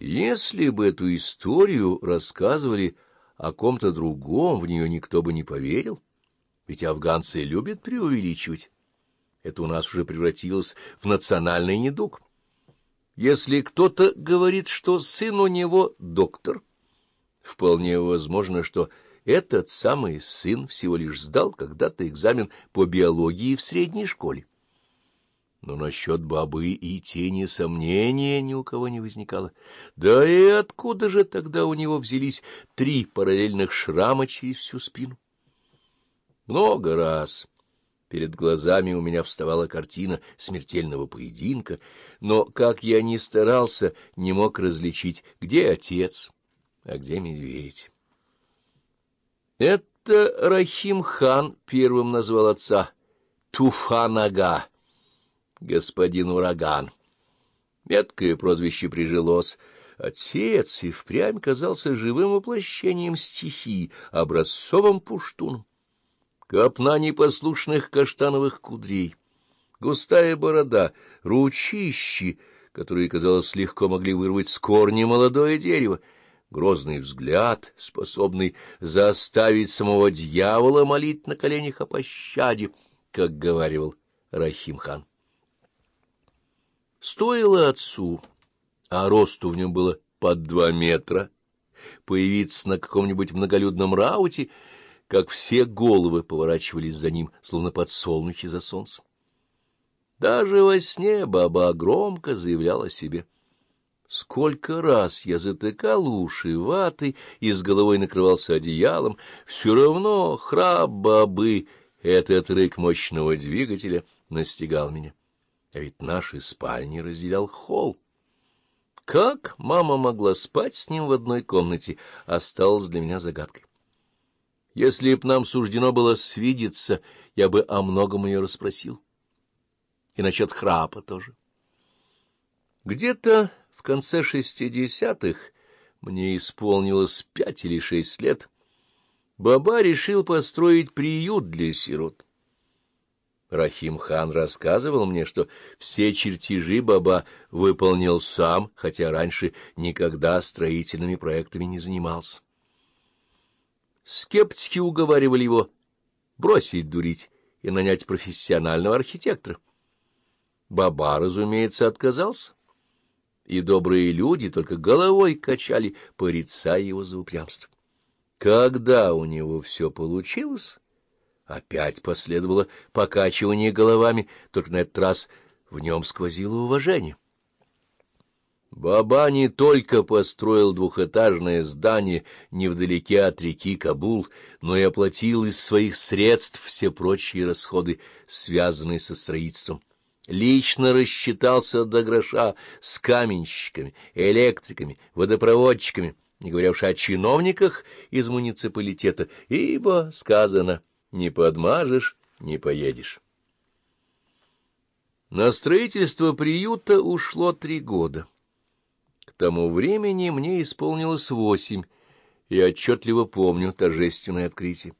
Если бы эту историю рассказывали о ком-то другом, в нее никто бы не поверил, ведь афганцы любят преувеличивать. Это у нас уже превратилось в национальный недуг. Если кто-то говорит, что сын у него доктор, вполне возможно, что этот самый сын всего лишь сдал когда-то экзамен по биологии в средней школе. Но насчет бабы и тени сомнения ни у кого не возникало. Да и откуда же тогда у него взялись три параллельных шрама через всю спину? Много раз перед глазами у меня вставала картина смертельного поединка, но, как я ни старался, не мог различить, где отец, а где медведь. Это Рахим хан первым назвал отца Туфанага господин Ураган. Меткое прозвище прижилось. Отец и впрямь казался живым воплощением стихии, образцовым пуштуном. Копна непослушных каштановых кудрей, густая борода, ручищи, которые, казалось, легко могли вырвать с корня молодое дерево, грозный взгляд, способный заставить самого дьявола молить на коленях о пощаде, как говаривал Рахим-хан. Стоило отцу, а росту в нем было под два метра, появиться на каком-нибудь многолюдном рауте, как все головы поворачивались за ним, словно подсолнухи за солнцем. Даже во сне баба громко заявляла себе. Сколько раз я затыкал уши ватой и с головой накрывался одеялом, все равно храп бабы, этот рык мощного двигателя, настигал меня. А ведь наши спальни разделял холл. Как мама могла спать с ним в одной комнате, осталось для меня загадкой. Если б нам суждено было свидеться, я бы о многом ее расспросил. И насчет храпа тоже. Где-то в конце шестидесятых, мне исполнилось пять или шесть лет, Баба решил построить приют для сирот. Рахим-хан рассказывал мне, что все чертежи Баба выполнил сам, хотя раньше никогда строительными проектами не занимался. Скептики уговаривали его бросить дурить и нанять профессионального архитектора. Баба, разумеется, отказался, и добрые люди только головой качали, порицая его за упрямство. Когда у него все получилось... Опять последовало покачивание головами, только на этот раз в нем сквозило уважение. Баба не только построил двухэтажное здание невдалеке от реки Кабул, но и оплатил из своих средств все прочие расходы, связанные со строительством. Лично рассчитался до гроша с каменщиками, электриками, водопроводчиками, не говоря уж о чиновниках из муниципалитета, ибо, сказано, не подмажешь, не поедешь. На строительство приюта ушло три года. К тому времени мне исполнилось восемь, и отчетливо помню торжественное открытие.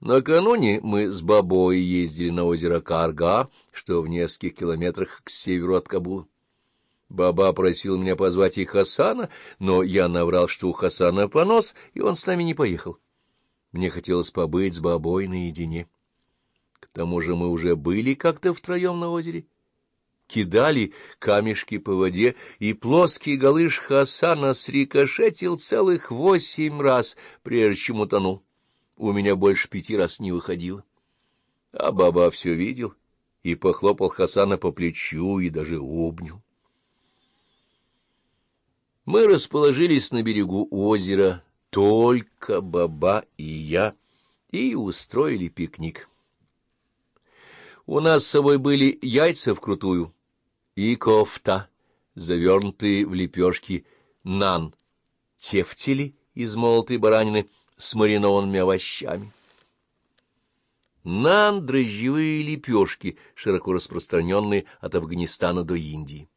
Накануне мы с бабой ездили на озеро Карга, что в нескольких километрах к северу от Кабула. Баба просил меня позвать и Хасана, но я наврал, что у Хасана понос, и он с нами не поехал. Мне хотелось побыть с бабой наедине. К тому же мы уже были как-то втроем на озере. Кидали камешки по воде, и плоский галыш Хасана срикошетил целых восемь раз, прежде чем утонул. У меня больше пяти раз не выходило. А баба все видел и похлопал Хасана по плечу и даже обнял. Мы расположились на берегу озера, только баба и я, и устроили пикник. У нас с собой были яйца вкрутую и кофта, завернутые в лепешки нан, тефтели из молотой баранины с маринованными овощами. Нан — дрожжевые лепешки, широко распространенные от Афганистана до Индии.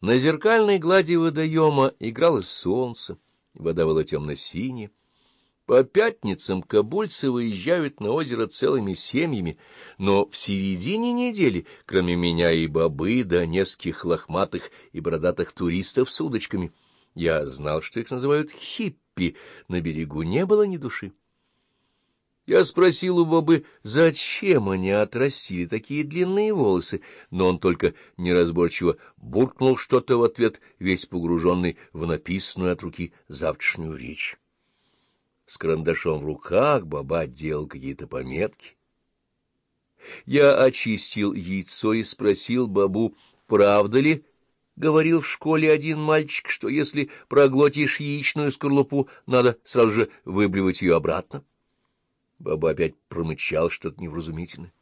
На зеркальной глади водоема играло солнце, вода была темно-синяя. По пятницам кабульцы выезжают на озеро целыми семьями, но в середине недели, кроме меня и бобы, да нескольких лохматых и бородатых туристов с удочками, я знал, что их называют хиппи, на берегу не было ни души. Я спросил у бабы, зачем они отрастили такие длинные волосы, но он только неразборчиво буркнул что-то в ответ, весь погруженный в написанную от руки завтрашнюю речь. С карандашом в руках баба делал какие-то пометки. Я очистил яйцо и спросил бабу, правда ли, говорил в школе один мальчик, что если проглотишь яичную скорлупу, надо сразу же выблевать ее обратно. Баба опять промычал что-то невразумительное.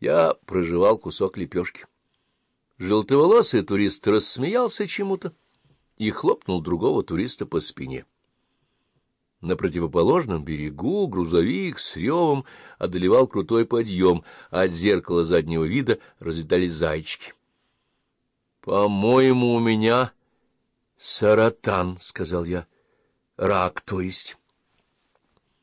Я прожевал кусок лепешки. Желтоволосый турист рассмеялся чему-то и хлопнул другого туриста по спине. На противоположном берегу грузовик с ревом одолевал крутой подъем, а от зеркала заднего вида разлетались зайчики. — По-моему, у меня саратан, — сказал я. — Рак, то есть.